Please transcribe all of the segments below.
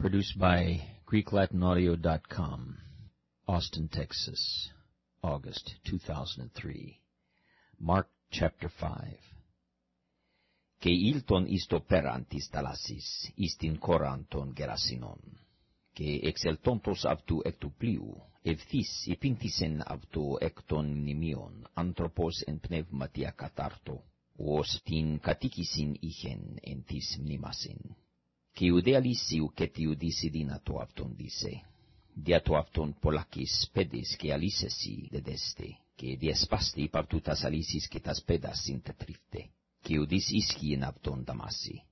Produced by GreekLatinAudio.com, Austin, Texas, August 2003. Mark chapter 5. Και ήλτον εις το πέραν της θαλάσσης, εις την κόραν των γερασινών. Και εξελτώντος αυτού εκ του πλοίου, ευθύς υπήντησεν αυτού εκ των μνημείων, άνθρωπος εν πνεύματι ακατάρτο, ως την κατοίκησιν είχεν εν της μνήμασιν. Και ουδεαλίσιου και τη ουδίση δύνατο αυτον δισε. Δια το αυτον πολλακis παιδες και αλίσεσι δεδέστε, και διασπάστη υπ' αυτού τας αλύσεις και τας πέδας συντετρίφτε, και ουδείς ίσχυεν αυτον δαμάσι.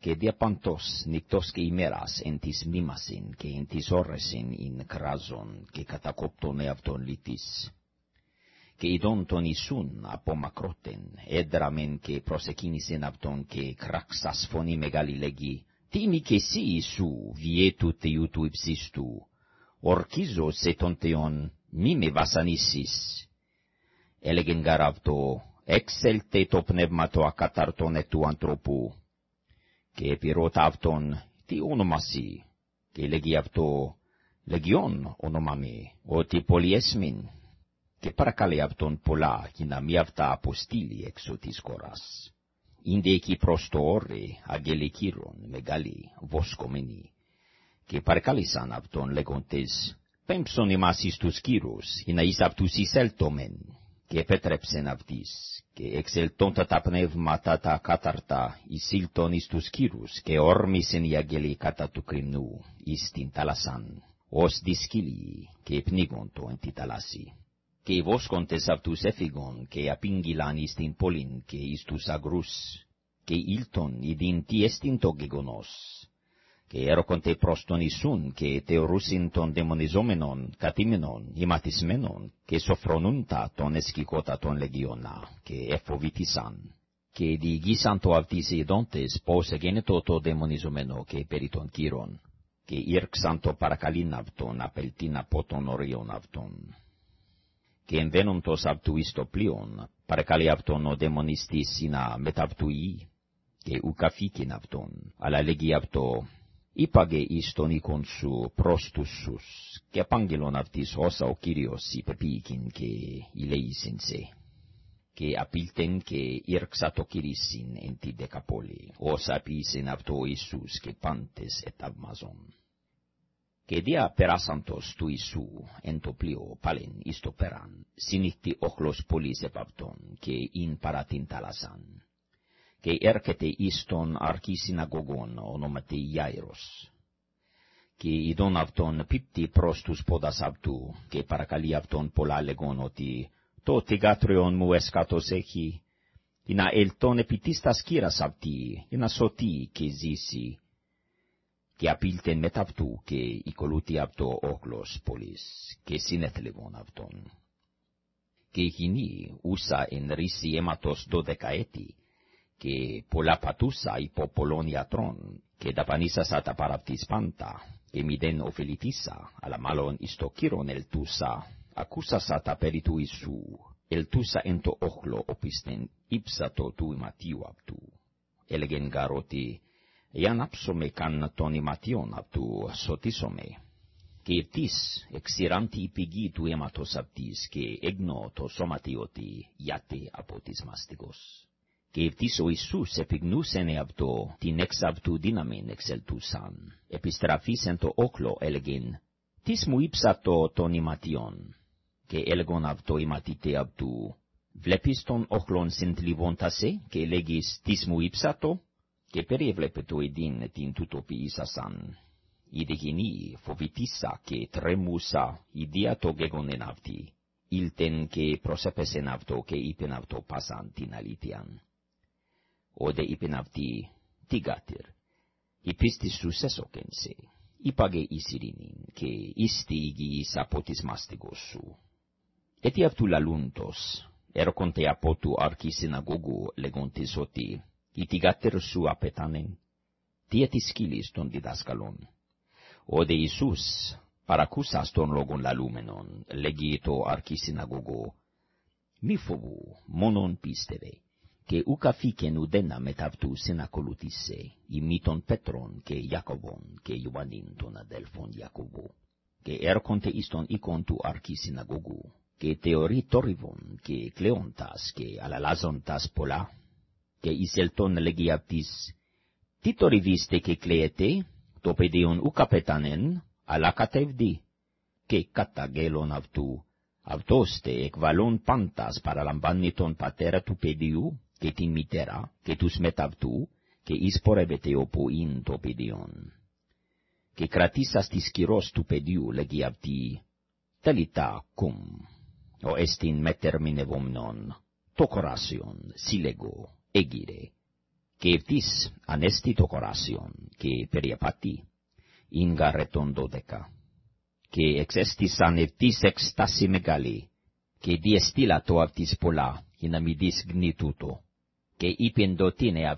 Και διαπαντός νυχτός και ημέρας εν της μνήμασιν και εν της ώρεσιν ειν κράζον και κατακόπτον εαυτον λυτής. Και ειδών τον Ιησούν από μακρότεν, έδραμεν και προσεκίνησεν αυτον και κράξας φωνή μεγάλη λέγει, «Τίμη και εσύ Ιησού, βιέτου θεού του υψίστου, ορκίζω σε τον Θεόν, μη με βασανίσεις». Έλεγεν γαρ αυτό, «Εξέλτε το πνεύμα το ακαταρτών εκ του ανθρώπου». Και επιρώτα αυτον, «Τι ονομασί» και λέγει αυτό, «Λεγιόν ονομαμαι, ότι πολυέσμην» και παρακαλεί αυτον πολλά για να μη αυτά αποστείλει έξω της χώρας. Ήντε εκεί προς το όρε αγγελικήρων μεγάλοι βοσκομενοί, και παρακάλεσαν αυτον λέγοντες, πέμψον ημάς εις τους κύρους, ή να εις αυτούς εισέλτομεν, και επέτρεψεν αυτής, και εξελτώντα τα πνεύματα τα κάταρτα, εισήλτον εις τους κύρους, και όρμησεν οι αγγελοί κατά του κρυμνού, εις την θάλασσαν, ως δισκύλοι, και πνίγοντο εν τη θάλασση και οι βόσκοντες αυτούς έφυγον, και απήγγυλαν εις την πόλην και εις τους αγρούς, και ήλτον ειδήν τι εστιν το γεγονός. Και έρχονται προς τον Ιησούν, και θεωρούσιν τον δαιμονιζόμενον, κατήμενον, ηματισμένον, και σοφρονούντα τον εσκικότα τον λεγιώνα, και εφοβητήσαν. Και διηγήσαν το αυτοίς ειδόντες πώς εγένετο το δαιμονιζόμενο και περί των κύρων, και ήρξαν το παρακαλήν αυτον, απελτήν από τον οριον αυτον και εμβαίνοντος αυτού εις το πλοίον, παρακαλεί αυτόν ο δαιμονιστής να μεταυτούει, και ουκαφήκεν αυτόν, αλλά λέγει αυτό, είπαγε εις τον οίκον σου προς τους σους, και απάγγελον αυτής όσα ο Κύριος υπεπίηκεν και ηλέησεν σε. Και απήλτεν και ήρξα το Κύρισιν εν τη δεκαπόλη, όσα ποιήσεν αυτό Ιησούς και πάντες εταυμαζον και δια περάσαντος του Ιησού εν το πλοίο πάλιν εις το πέραν, συνήχθη όχλος πολλής επ' αυτόν, και ειν παρά την θάλασσαν. Και έρχεται εις τον αρχή συναγωγών ονόματι Ιάιρος. Και ειδών αυτόν πίπτει προς τους πόδας αυτού, και παρακαλεί αυτόν πολλά λέγον ότι το τηγάτριον μου εσκάτος έχει, ή να ελτών επί της τας κύρας αυτή, ή να σωτεί και ζήσει, και απήλτεν μετ' αυτού και οικολούτη αυτό όχλος πολύς, και συνέθλευον αυτόν. Και εκείνη ούσα εν ρίση αίματος δώδεκα έτη, και πολλά πατούσα υπό πολλών ιατρών, και δαπανίσασα τα παραπτής πάντα, και μηδέν οφελητήσα, αλλά μάλλον εις το κύρον ελτούσα, ακούσασα τα περί του Ιησού, ελτούσα εν το όχλο οπίστεν ύψατο του ηματίου αυτού. Έλεγεν γαρ ότι, εάν άψομαι καν τον ηματιόν αυτού σωτίσομαι. Και ευτής εξηράντη η πηγή του αίματος αυτής και έγνω το σωματιώτη γιατί από της μαστιγός. Και ευτής ο Ιησούς επιγνούσεν αυτό την εξ αυτού δύναμην εξελτούσαν. Επιστραφήσεν το όκλο έλεγεν, «Τις μου ύψατο τον ηματιόν». Και έλεγον αυτό ηματίτε αυτού, «Βλέπεις τον όχλον συντλιβόντασε και λέγεις, «Τις μου ύψατο» και περιέβλεπε το ειδήν την τουτοποιήσασαν. Είδε γενή φοβητήσα και τρέμουσα ιδία το γεγονέν αυτή. Ήλτεν και προσέπεσεν αυτό και είπεν αυτό πάσαν την αλήθειαν. Ode είπεν αυτή, τι γάτηρ, η πίστη σου σέσοκεν σε, είπαγε εις ειρήνην και είστε υγιείς από της μάστιγος σου. Έτσι αυτού λαλούντος, έρχονται από του αρχή συναγωγού λέγοντες ότι η τηγάτερ σου απετάνεν, τι τη σκύλης των διδάσκαλων. Ο δε Ιησούς, παρακούσας των λόγων λαλούμενων, λέγει το αρχή συναγωγό, μη φοβού, μόνον πίστευε, che ucaficen udena metavtu senacolutisse, imiton Petron, che Jacobon, che Ioannin ton adelfon Jacobo, che erconte iston icontu archi sinagogu, che teori torivon, che Cleontas, che alalazontas pola, che iselton legiaptis, titoriviste che cleete, topedeon ucapetanen, alacatevdi, che catagelon avtu, avtoste ec valon pantas para lambanniton patera tu pediu, que tin mitera, que tus metavtu, que isporebete opo in to pedion. Que kratisas tis kiros tu pediu legiavti, telita cum, o estin metermine έγειρε, και ευτής ανέστη το κοράσιον και περιαπατή, ίγκαρετον δώδεκα, και εξέστησαν ευτής εκστάση μεγάλη, και διεστήλα το αυτής πολλά, για να μη δεις γνή και είπεν το τίνε